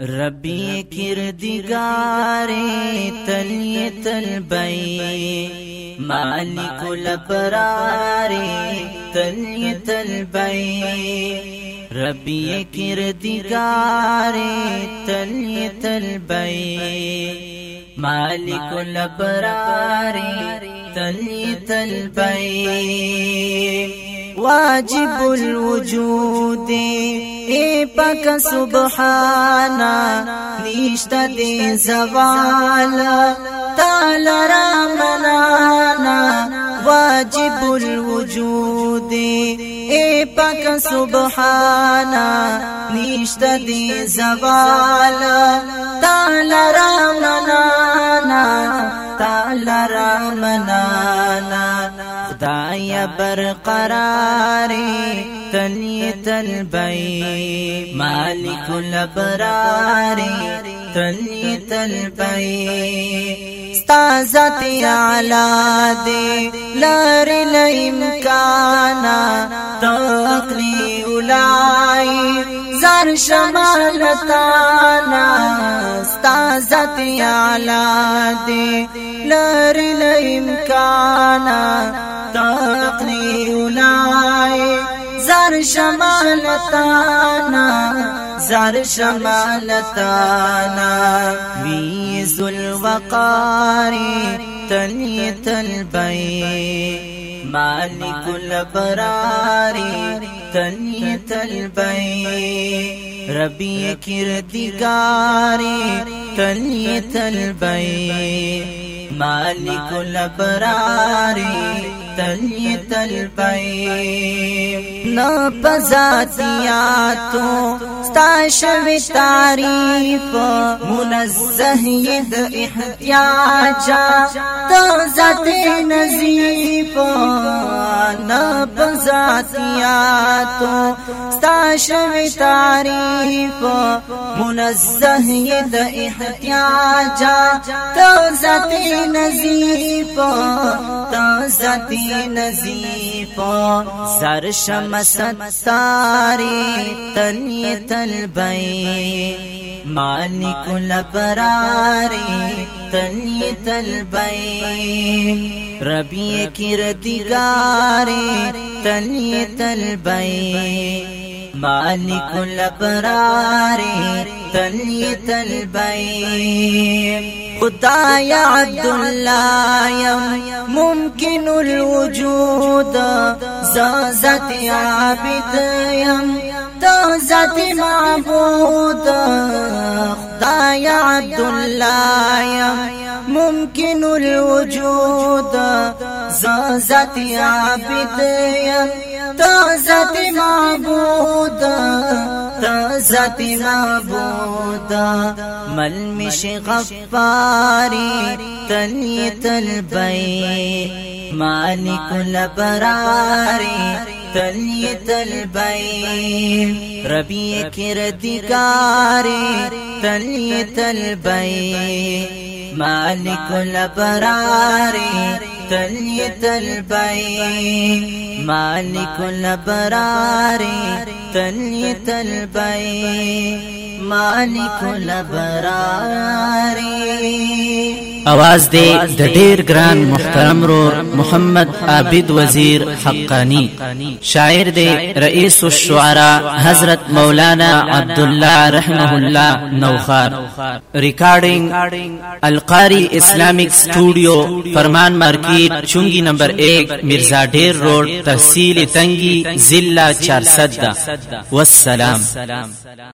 ربی کردگار تلی تل بی مالک لبرار تلی تل بی ربی کردگار تلی تل بی مالک لبرار تلی تل بی۔ واجب الوجود پاک سبحانا نشتا دی زوال تعالی رامنانا واجب الوجود۔ اے پاک سبحانا نشتا دی زوال تعالی رامنانا تعالی رامنانا خدای برقراری تنی تلبی مالک الابراری تنی تلبی ستا ذات اعلی دی لار لامکانا تقلی اولای زر شمالتانا ستا ذات اعلی دی لار لامکانا زر شمالتانا زر شمالتانا ویز الوقاری تنی تلبئی. مالک الابراری تنی تلبئی. ربی کردگاری मालिक लबरारी तल तल पे ना तो پزاتیاتو ستاشوی تعریف منزه ید احتیاجا تو ذات نزیف نا پزاتیاتو ستاشوی تعریف منزه ید احتیاجا تو ذات نزیف تا ذاتی نزیف سر شمس ستاری تنی تلبئی مالک الابراری تنی تلبئی ربی کردگاری تنی تلبئی مالك الابرار تلي تلبي خداي عبد الله يم ممكن الوجود. زازت عابد يم ذات معبود. عبد الله يم ممكن الوجود. زازت عابد تا ذاتی معبود تا ذاتی معبود. ملمش غفاری تلی تلبی مالک لبراری تلی تلبی ربی کردگاری تلی تلبی مالک لبراری الابرار تليت البي مالك الابرار تليت البي مالك الابرار اواز دے د ډیر ګران محترم رور محمد عابد وزیر حقانی. شاعر دے رئیس الشعراء حضرت مولانا عبد الله رحمه الله نوخار. ریکارڈنگ القاری اسلامک سٹوڈیو فرمان مارکیٹ چونگی نمبر ایک مرزا ډیر روڈ تحصیل تنگی ضلع 400 والسلام